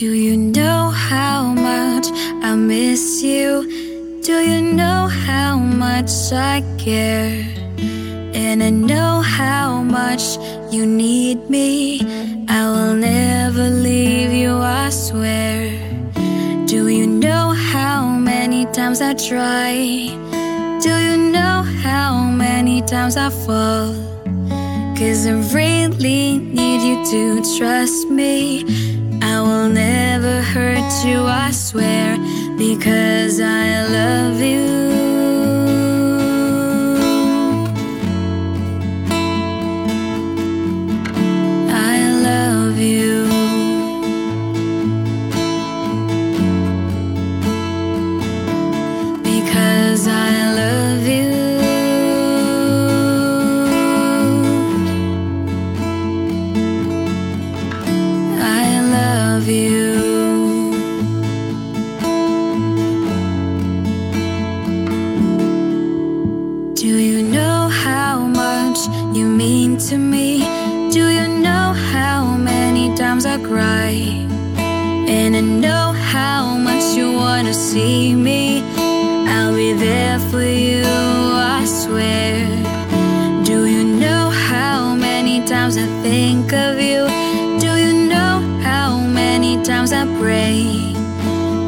Do you know how much I miss you? Do you know how much I care? And I know how much you need me. I will never leave you, I swear. Do you know how many times I try? Do you know how many times I fall? Cause I really need you to trust me. I will never hurt you, I swear, because I love you. I love you. Because I Do you know how much you mean to me? Do you know how many times I cry? And I know how much you wanna see me. I'll be there for you, I swear. Do you know how many times I think of you? Do you know how many times I pray?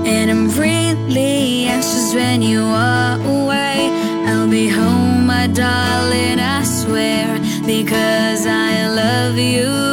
And I'm really anxious when you are away. I'll be home darling, I swear, because I love you.